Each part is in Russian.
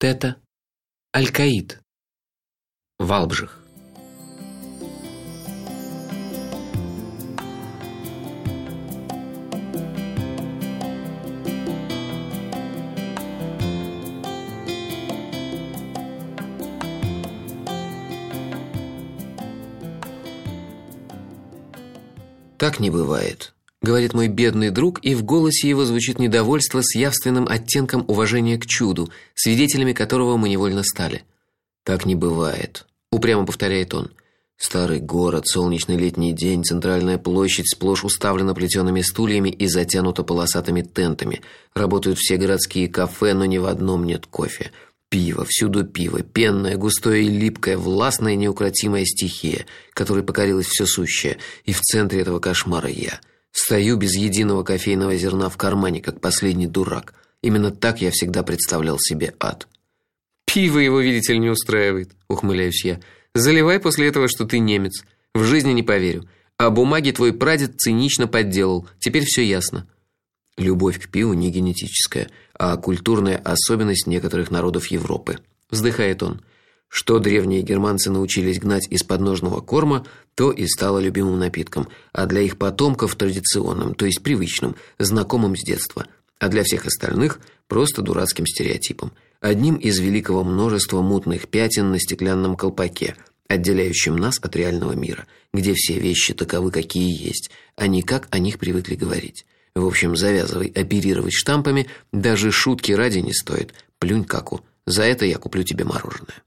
Тета. Алькаид. Валбжих. Так не бывает, говорит мой бедный друг, и в голосе его звучит недовольство с явственным оттенком уважения к чуду, свидетелями которого мы невольно стали. Так не бывает, упрямо повторяет он. Старый город, солнечный летний день, центральная площадь сплошь уставлена плетеными стульями и затянута полосатыми тентами. Работают все городские кафе, но ни в одном нет кофе. Пиво, всюду пиво, пенное, густое и липкое, властная неукротимая стихия, которой покорилось все сущее, и в центре этого кошмара я. Стою без единого кофейного зерна в кармане, как последний дурак. Именно так я всегда представлял себе ад. Пиво его, видите ли, не устраивает, ухмыляюсь я. Заливай после этого, что ты немец. В жизни не поверю. А бумаги твой прадед цинично подделал. Теперь все ясно. Любовь к пиву не генетическая, а культурная особенность некоторых народов Европы. Вздыхает он. Что древние германцы научились гнать из подножного корма, то и стало любимым напитком, а для их потомков традиционным, то есть привычным, знакомым с детства, а для всех остальных просто дурацким стереотипом, одним из великого множества мутных пятен на стеклянном колпаке, отделяющим нас от реального мира, где все вещи таковы, какие есть, а не как о них привыкли говорить. В общем, завязывай оперировать штампами, даже шутки ради не стоит. Плюнь каку. За это я куплю тебе мороженое.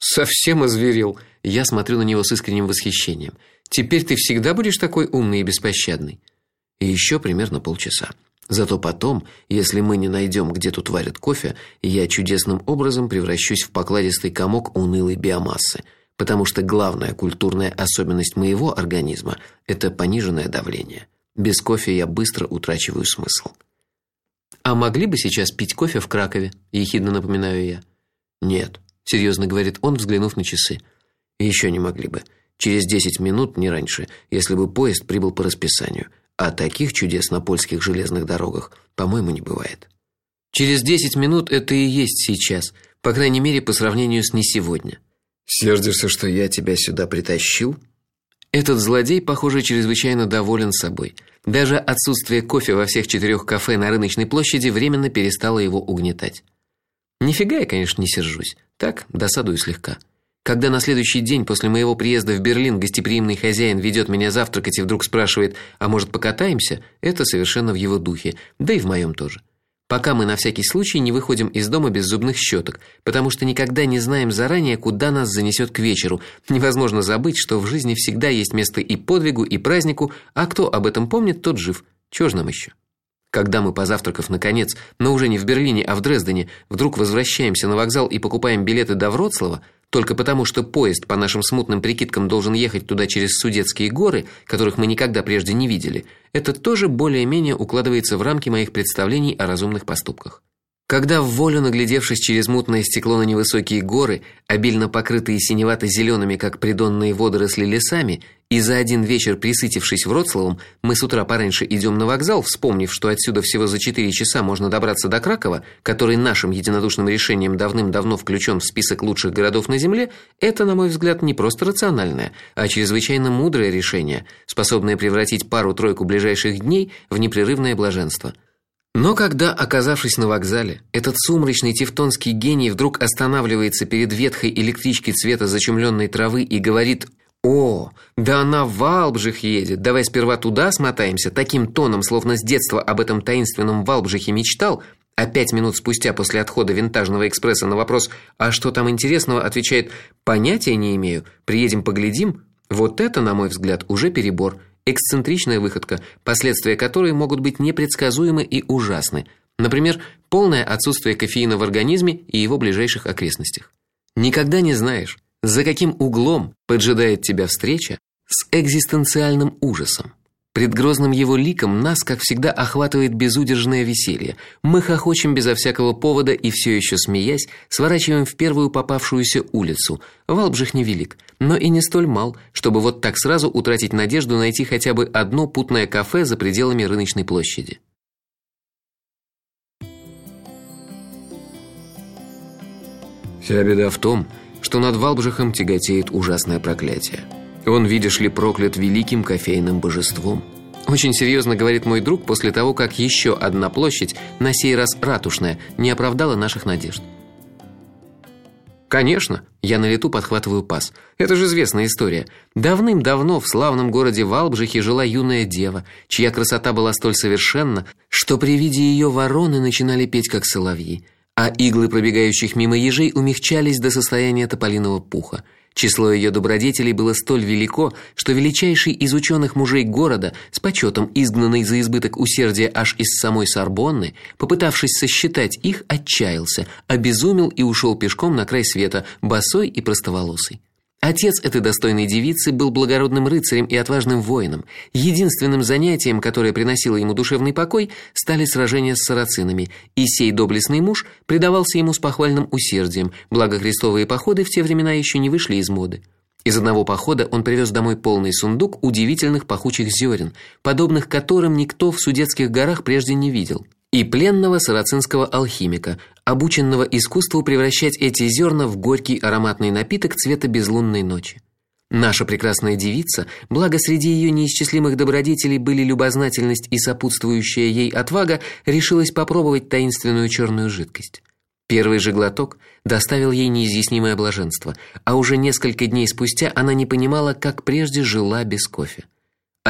Совсем озверел. Я смотрю на него с искренним восхищением. Теперь ты всегда будешь такой умный и беспощадный. И еще примерно полчаса. Зато потом, если мы не найдем, где тут варят кофе, я чудесным образом превращусь в покладистый комок унылой биомассы, потому что главная культурная особенность моего организма это пониженное давление. Без кофе я быстро утрачиваю смысл. А могли бы сейчас пить кофе в Кракове, ехидно напоминаю я. Нет, серьезно говорит он, взглянув на часы. Еще не могли бы. Через десять минут, не раньше, если бы поезд прибыл по расписанию. А таких чудес на польских железных дорогах, по-моему, не бывает. Через десять минут это и есть сейчас, по крайней мере, по сравнению с не сегодня. Сердишься, что я тебя сюда притащил? Этот злодей, похоже, чрезвычайно доволен собой. Даже отсутствие кофе во всех четырех кафе на рыночной площади временно перестало его угнетать. Нифига я, конечно, не сержусь. Так, досадую слегка. Когда на следующий день после моего приезда в Берлин гостеприимный хозяин ведет меня завтракать и вдруг спрашивает: "А может, покатаемся?" Это совершенно в его духе, да и в моем тоже пока мы на всякий случай не выходим из дома без зубных щеток, потому что никогда не знаем заранее, куда нас занесет к вечеру. Невозможно забыть, что в жизни всегда есть место и подвигу, и празднику, а кто об этом помнит, тот жив. Чего ж нам еще? Когда мы позавтракав наконец, но уже не в Берлине, а в Дрездене, вдруг возвращаемся на вокзал и покупаем билеты до Вроцлава, только потому, что поезд по нашим смутным прикидкам должен ехать туда через Судетские горы, которых мы никогда прежде не видели. Это тоже более-менее укладывается в рамки моих представлений о разумных поступках. Когда в волю наглядевшись через мутное стекло на невысокие горы, обильно покрытые синевато зелеными как придонные водоросли лесами, и за один вечер присытившись Вроцлавом, мы с утра пораньше идем на вокзал, вспомнив, что отсюда всего за четыре часа можно добраться до Кракова, который нашим единодушным решением давным-давно включен в список лучших городов на земле, это, на мой взгляд, не просто рациональное, а чрезвычайно мудрое решение, способное превратить пару-тройку ближайших дней в непрерывное блаженство. Но когда, оказавшись на вокзале, этот сумрачный тевтонский гений вдруг останавливается перед ветхой электричкой цвета зачумленной травы и говорит: "О, да она в Валбжих едет. Давай сперва туда смотаемся", таким тоном, словно с детства об этом таинственном Валбжихе мечтал, а пять минут спустя после отхода винтажного экспресса на вопрос: "А что там интересного?" отвечает: "Понятия не имею. Приедем поглядим". Вот это, на мой взгляд, уже перебор эксцентричная выходка, последствия которой могут быть непредсказуемы и ужасны. Например, полное отсутствие кофеина в организме и его ближайших окрестностях. Никогда не знаешь, за каким углом поджидает тебя встреча с экзистенциальным ужасом. Пред грозным его ликом нас, как всегда, охватывает безудержное веселье. Мы хохочем безо всякого повода и все еще смеясь, сворачиваем в первую попавшуюся улицу. Валбжих невелик, но и не столь мал, чтобы вот так сразу утратить надежду найти хотя бы одно путное кафе за пределами рыночной площади. Вся беда в том, что над Валбжихом тяготеет ужасное проклятие. Он, видишь ли, проклят великим кофейным божеством. Очень серьезно говорит мой друг после того, как еще одна площадь, на сей раз ратушная, не оправдала наших надежд. Конечно, я на лету подхватываю пас. Это же известная история. Давным-давно в славном городе Валбжихе жила юная дева, чья красота была столь совершенна, что при виде ее вороны начинали петь как соловьи, а иглы пробегающих мимо ежей умягчались до состояния тополиного пуха. Число ее добродетелей было столь велико, что величайший из ученых мужей города, с почетом изгнанный за избыток усердия аж из самой Сорбонны, попытавшись сосчитать их, отчаялся, обезумел и ушел пешком на край света, босой и простоволосый. Отец этой достойной девицы был благородным рыцарем и отважным воином. Единственным занятием, которое приносило ему душевный покой, стали сражения с сарацинами, и сей доблестный муж предавался ему с похвальным усердием. Благо крестовые походы в те времена еще не вышли из моды. Из одного похода он привез домой полный сундук удивительных пахучих зерен, подобных которым никто в Судетских горах прежде не видел и пленного сарацинского алхимика, обученного искусству превращать эти зерна в горький ароматный напиток цвета безлунной ночи. Наша прекрасная девица, благо среди ее неисчислимых добродетелей были любознательность и сопутствующая ей отвага, решилась попробовать таинственную черную жидкость. Первый же глоток доставил ей неизъяснимое блаженство, а уже несколько дней спустя она не понимала, как прежде жила без кофе.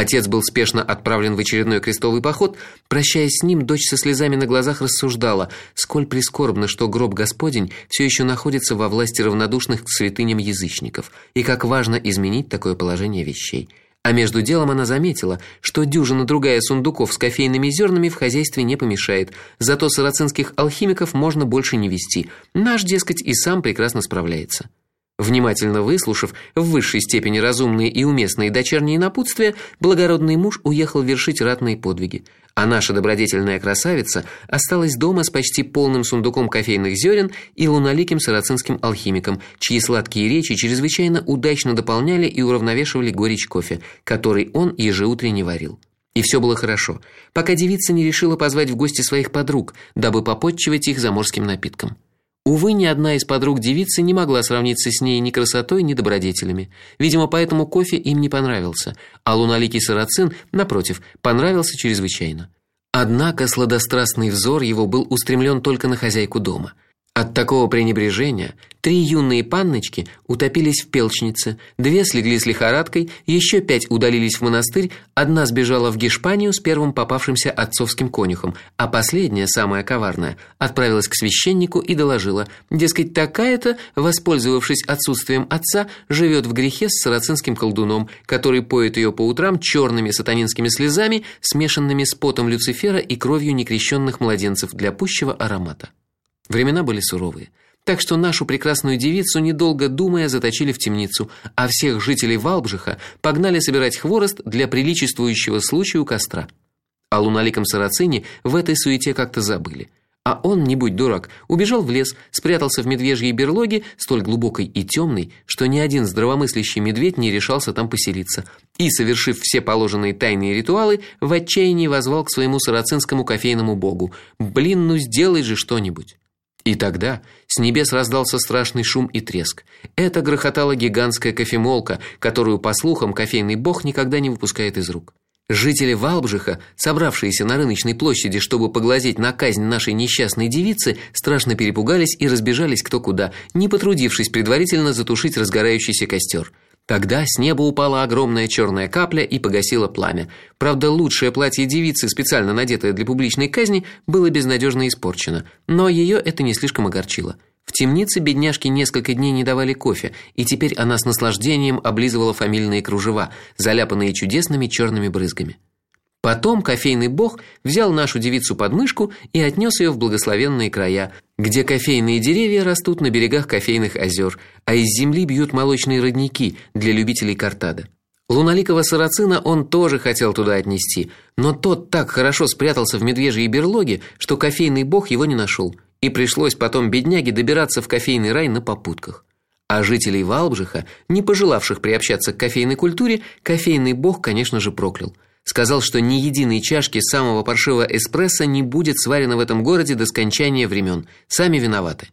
Отец был спешно отправлен в очередной крестовый поход. Прощаясь с ним, дочь со слезами на глазах рассуждала: сколь прискорбно, что гроб Господень все еще находится во власти равнодушных к святыням язычников, и как важно изменить такое положение вещей. А между делом она заметила, что дюжина другая сундуков с кофейными зернами в хозяйстве не помешает. Зато сарацинских алхимиков можно больше не вести. Наш, дескать, и сам прекрасно справляется. Внимательно выслушав в высшей степени разумные и уместные дочерние напутствия, благородный муж уехал вершить ратные подвиги, а наша добродетельная красавица осталась дома с почти полным сундуком кофейных зерен и луналиким сарацинским алхимиком, чьи сладкие речи чрезвычайно удачно дополняли и уравновешивали горечь кофе, который он ежеутренне варил. И все было хорошо, пока девица не решила позвать в гости своих подруг, дабы попотчевать их заморским напитком. Увы, ни одна из подруг девицы не могла сравниться с ней ни красотой, ни добродетелями. Видимо, поэтому кофе им не понравился, а луналикий сарацин, напротив, понравился чрезвычайно. Однако сладострастный взор его был устремлен только на хозяйку дома – от такого пренебрежения три юные панночки утопились в пелчнице, две слегли с лихорадкой, еще пять удалились в монастырь, одна сбежала в Гешпанию с первым попавшимся отцовским конюхом, а последняя, самая коварная, отправилась к священнику и доложила: дескать, такая-то, воспользовавшись отсутствием отца, живет в грехе с сарацинским колдуном, который поет ее по утрам черными сатанинскими слезами, смешанными с потом Люцифера и кровью некрещенных младенцев для пущего аромата. Времена были суровые. Так что нашу прекрасную девицу, недолго думая, заточили в темницу, а всех жителей Валбжиха погнали собирать хворост для приличествующего случаю костра. О луналиком сарацине в этой суете как-то забыли. А он, не будь дурак, убежал в лес, спрятался в медвежьей берлоге, столь глубокой и темной, что ни один здравомыслящий медведь не решался там поселиться, и, совершив все положенные тайные ритуалы, в отчаянии возвал к своему сарацинскому кофейному богу: "Блин, ну сделай же что-нибудь". И тогда с небес раздался страшный шум и треск. Это грохотала гигантская кофемолка, которую, по слухам, кофейный бог никогда не выпускает из рук. Жители Валбжиха, собравшиеся на рыночной площади, чтобы поглазеть на казнь нашей несчастной девицы, страшно перепугались и разбежались кто куда, не потрудившись предварительно затушить разгорающийся костер. Тогда с неба упала огромная черная капля и погасила пламя. Правда, лучшее платье девицы, специально надетое для публичной казни, было безнадежно испорчено, но ее это не слишком огорчило. В темнице бедняжке несколько дней не давали кофе, и теперь она с наслаждением облизывала фамильные кружева, заляпанные чудесными черными брызгами. Потом кофейный бог взял нашу девицу под мышку и отнес ее в благословенные края, где кофейные деревья растут на берегах кофейных озер, а из земли бьют молочные родники для любителей картада. Луналикого сарацина он тоже хотел туда отнести, но тот так хорошо спрятался в медвежьей берлоге, что кофейный бог его не нашел, и пришлось потом бедняге добираться в кофейный рай на попутках. А жителей Валбжиха, не пожелавших приобщаться к кофейной культуре, кофейный бог, конечно же, проклял – сказал, что ни единой чашки самого паршивого эспрессо не будет сварено в этом городе до скончания времен. Сами виноваты.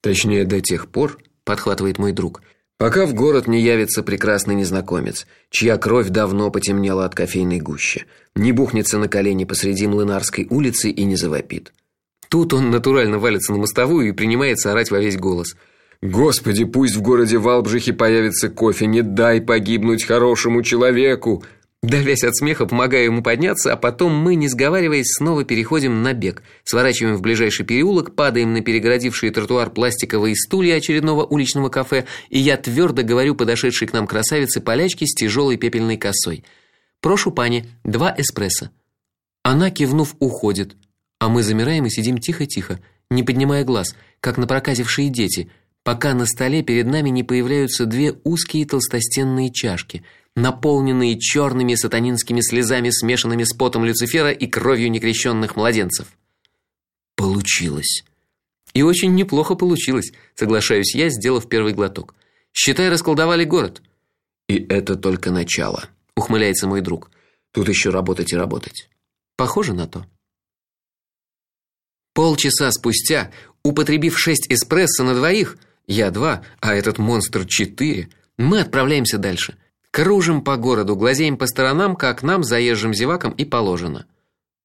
Точнее, до тех пор, подхватывает мой друг, пока в город не явится прекрасный незнакомец, чья кровь давно потемнела от кофейной гущи, не бухнется на колени посреди Млынарской улицы и не завопит. Тут он натурально валится на мостовую и принимается орать во весь голос. Господи, пусть в городе Валбжихе появится кофе, не дай погибнуть хорошему человеку. Давясь от смеха, помогаю ему подняться, а потом мы, не сговариваясь, снова переходим на бег. Сворачиваем в ближайший переулок, падаем на перегородившие тротуар пластиковые стулья очередного уличного кафе, и я твердо говорю подошедшей к нам красавице-полячке с тяжелой пепельной косой: "Прошу, пани, два эспрессо". Она кивнув уходит, а мы замираем и сидим тихо-тихо, не поднимая глаз, как напроказившие дети, пока на столе перед нами не появляются две узкие толстостенные чашки наполненные черными сатанинскими слезами, смешанными с потом Люцифера и кровью некрещенных младенцев. Получилось. И очень неплохо получилось, соглашаюсь я, сделав первый глоток. Считай, расколдовали город. И это только начало, ухмыляется мой друг. Тут еще работать и работать. Похоже на то. Полчаса спустя, употребив шесть эспрессо на двоих, я два, а этот монстр четыре, мы отправляемся дальше. Кружим по городу, глазеем по сторонам, как нам заезжим зевакам и положено.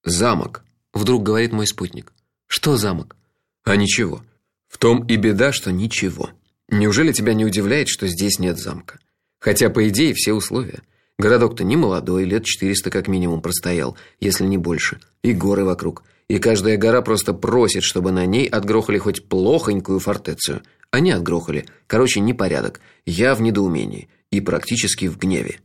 Замок, вдруг говорит мой спутник. Что замок? А ничего. В том и беда, что ничего. Неужели тебя не удивляет, что здесь нет замка? Хотя по идее все условия. Городок-то не молодой, лет 400 как минимум простоял, если не больше. И горы вокруг. И каждая гора просто просит, чтобы на ней отгрохали хоть плохонькую фортецию. Они отгрохали. Короче, непорядок. Я в недоумении и практически в гневе.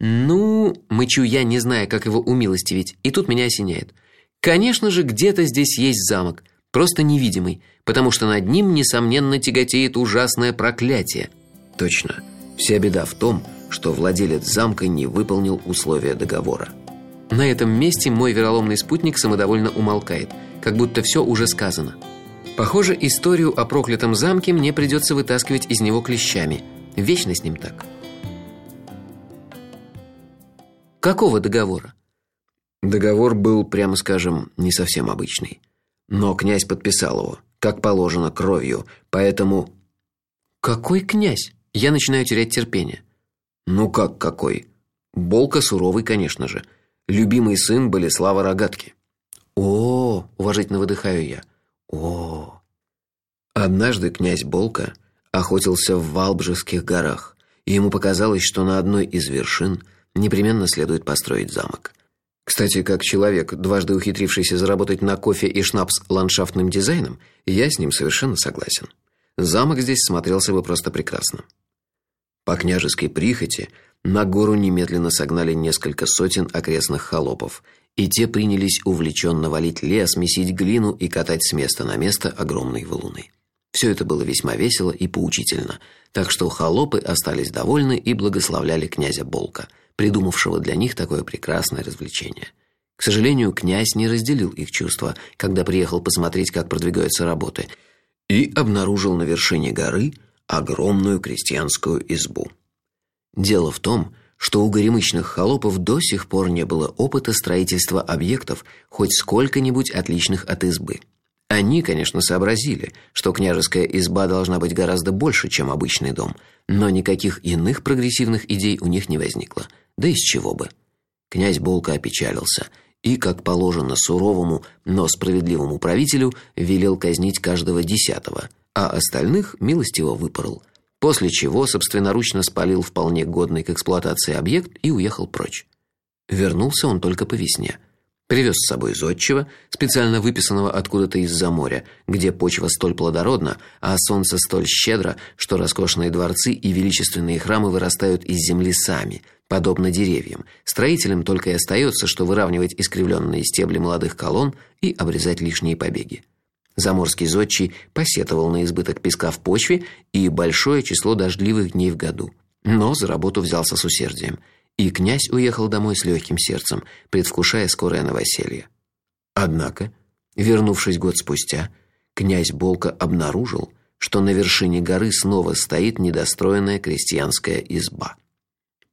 Ну, мычу я, не зная, как его умилостивить, и тут меня осеняет. Конечно же, где-то здесь есть замок, просто невидимый, потому что над ним несомненно тяготеет ужасное проклятие. Точно. Вся беда в том, что владелец замка не выполнил условия договора. На этом месте мой вероломный спутник самодовольно умолкает, как будто все уже сказано. Похоже, историю о проклятом замке мне придется вытаскивать из него клещами. Вечно с ним так. Какого договора? Договор был, прямо скажем, не совсем обычный. Но князь подписал его, как положено, кровью, поэтому Какой князь? Я начинаю терять терпение. Ну как какой? Болка суровый, конечно же. Любимый сын Болеслава Рогатки. О, уважительно выдыхаю я. О. Однажды князь Болка охотился в Валбжских горах, и ему показалось, что на одной из вершин непременно следует построить замок. Кстати, как человек, дважды ухитрившийся заработать на кофе и шнапс ландшафтным дизайном, я с ним совершенно согласен. Замок здесь смотрелся бы просто прекрасно. По княжеской прихоти на гору немедленно согнали несколько сотен окрестных холопов, и те принялись увлеченно валить лес, месить глину и катать с места на место огромные валуны. Все это было весьма весело и поучительно, так что холопы остались довольны и благословляли князя Болка – придумавшего для них такое прекрасное развлечение. К сожалению, князь не разделил их чувства, когда приехал посмотреть, как продвигаются работы, и обнаружил на вершине горы огромную крестьянскую избу. Дело в том, что у горемычных холопов до сих пор не было опыта строительства объектов хоть сколько-нибудь отличных от избы. Они, конечно, сообразили, что княжеская изба должна быть гораздо больше, чем обычный дом, но никаких иных прогрессивных идей у них не возникло. Да из чего бы? Князь Болка опечалился и, как положено суровому, но справедливому правителю, велел казнить каждого десятого, а остальных милостиво выпорол. После чего собственноручно спалил вполне годный к эксплуатации объект и уехал прочь. Вернулся он только по весне. Привез с собой зодчего, специально выписанного откуда-то из-за моря, где почва столь плодородна, а солнце столь щедро, что роскошные дворцы и величественные храмы вырастают из земли сами, подобно деревьям. Строителям только и остается, что выравнивать искривленные стебли молодых колонн и обрезать лишние побеги. Заморский зодчий посетовал на избыток песка в почве и большое число дождливых дней в году, но за работу взялся с усердием – и князь уехал домой с легким сердцем, предвкушая скорое новоселье. Однако, вернувшись год спустя, князь Болка обнаружил, что на вершине горы снова стоит недостроенная крестьянская изба.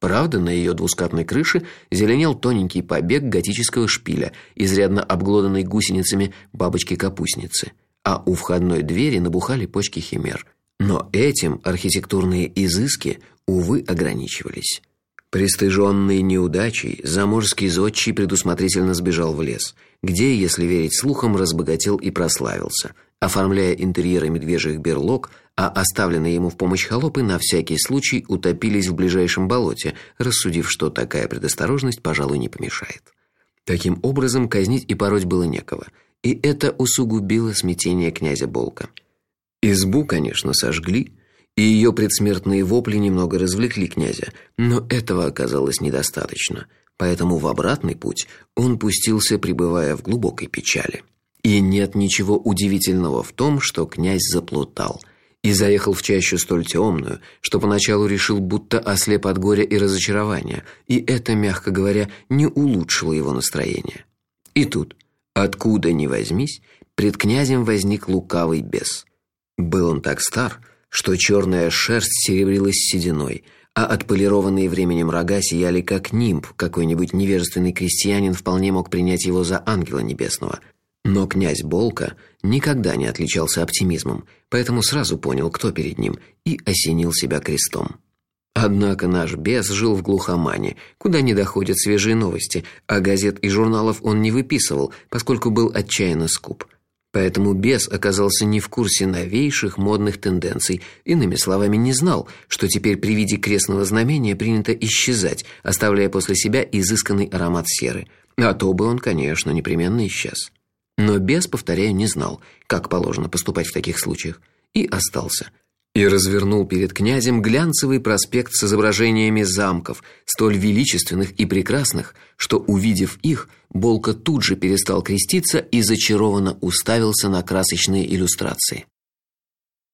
Правда, на ее двускатной крыше зеленел тоненький побег готического шпиля, изрядно обглоданный гусеницами бабочки-капустницы, а у входной двери набухали почки химер. Но этим архитектурные изыски увы ограничивались. Пристыженный неудачей, заморский зодчий предусмотрительно сбежал в лес, где, если верить слухам, разбогател и прославился, оформляя интерьеры медвежьих берлог, а оставленные ему в помощь холопы на всякий случай утопились в ближайшем болоте, рассудив, что такая предосторожность, пожалуй, не помешает. Таким образом, казнить и пороть было некого, и это усугубило смятение князя Болка. Избу, конечно, сожгли, и ее предсмертные вопли немного развлекли князя, но этого оказалось недостаточно. Поэтому в обратный путь он пустился, пребывая в глубокой печали. И нет ничего удивительного в том, что князь заплутал и заехал в чащу столь темную, что поначалу решил, будто ослеп от горя и разочарования, и это, мягко говоря, не улучшило его настроение. И тут, откуда ни возьмись, пред князем возник лукавый бес. Был он так стар, что черная шерсть серебрилась сединой, а отполированные временем рога сияли как нимб. Какой-нибудь невежественный крестьянин вполне мог принять его за ангела небесного. Но князь Болка никогда не отличался оптимизмом, поэтому сразу понял, кто перед ним, и осенил себя крестом. Однако наш бес жил в глухомане, куда не доходят свежие новости, а газет и журналов он не выписывал, поскольку был отчаянно скуп. Поэтому бес оказался не в курсе новейших модных тенденций, иными словами, не знал, что теперь при виде крестного знамения принято исчезать, оставляя после себя изысканный аромат серы. А то бы он, конечно, непременно исчез. Но бес, повторяю, не знал, как положено поступать в таких случаях, и остался – и развернул перед князем глянцевый проспект с изображениями замков, столь величественных и прекрасных, что увидев их, Болка тут же перестал креститься и зачарованно уставился на красочные иллюстрации.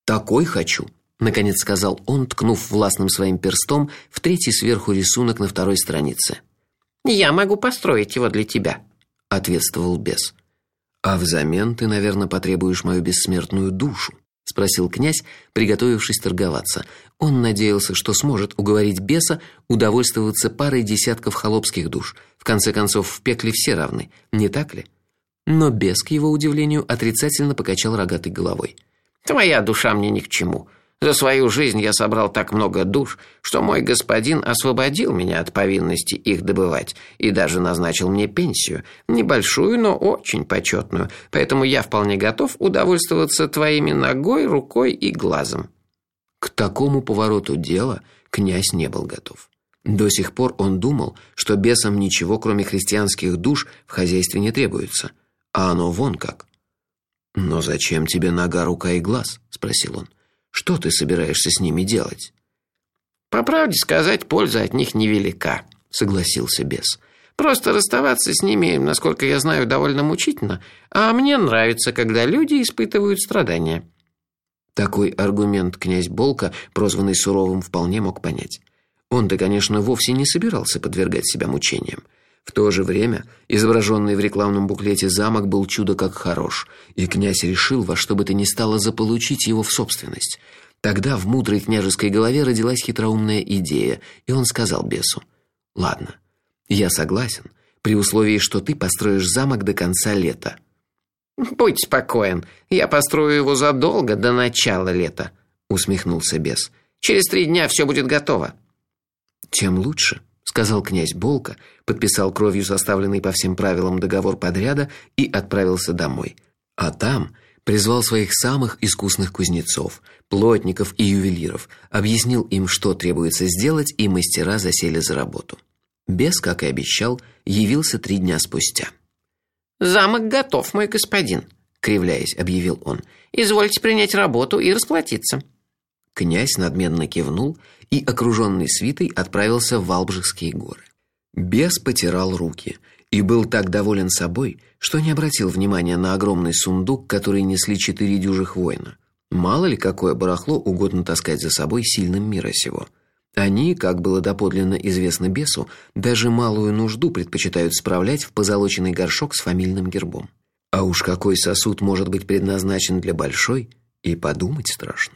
Такой хочу, наконец сказал он, ткнув властным своим перстом в третий сверху рисунок на второй странице. Я могу построить его для тебя, ответствовал бес. А взамен ты, наверное, потребуешь мою бессмертную душу спросил князь, приготовившись торговаться. Он надеялся, что сможет уговорить беса удовольствоваться парой десятков холопских душ. В конце концов, в пекле все равны, не так ли? Но бес, к его удивлению, отрицательно покачал рогатой головой. Твоя душа мне ни к чему. За свою жизнь я собрал так много душ, что мой господин освободил меня от повинности их добывать и даже назначил мне пенсию, небольшую, но очень почетную, поэтому я вполне готов удовольствоваться твоими ногой, рукой и глазом». К такому повороту дела князь не был готов. До сих пор он думал, что бесам ничего, кроме христианских душ, в хозяйстве не требуется, а оно вон как. «Но зачем тебе нога, рука и глаз?» – спросил он. Что ты собираешься с ними делать? По правде сказать, польза от них невелика, согласился бес. Просто расставаться с ними, насколько я знаю, довольно мучительно, а мне нравится, когда люди испытывают страдания. Такой аргумент князь Болка, прозванный суровым, вполне мог понять. Он-то, конечно, вовсе не собирался подвергать себя мучениям. В то же время изображенный в рекламном буклете замок был чудо как хорош, и князь решил во что бы то ни стало заполучить его в собственность. Тогда в мудрой княжеской голове родилась хитроумная идея, и он сказал бесу: "Ладно, я согласен, при условии, что ты построишь замок до конца лета". "Будь спокоен, я построю его задолго до начала лета", усмехнулся бес. "Через три дня все будет готово". "Тем лучше", сказал князь Болка, подписал кровью составленный по всем правилам договор подряда и отправился домой. А там призвал своих самых искусных кузнецов, плотников и ювелиров, объяснил им, что требуется сделать, и мастера засели за работу. Бес, как и обещал, явился три дня спустя. Замок готов, мой господин, кривляясь, объявил он. Извольте принять работу и расплатиться. Князь надменно кивнул и, окруженный свитой, отправился в Валбжские горы. Бес потирал руки и был так доволен собой, что не обратил внимания на огромный сундук, который несли четыре дюжих воина. Мало ли какое барахло угодно таскать за собой сильным мира сего. Они, как было доподлинно известно бесу, даже малую нужду предпочитают справлять в позолоченный горшок с фамильным гербом. А уж какой сосуд может быть предназначен для большой, и подумать страшно.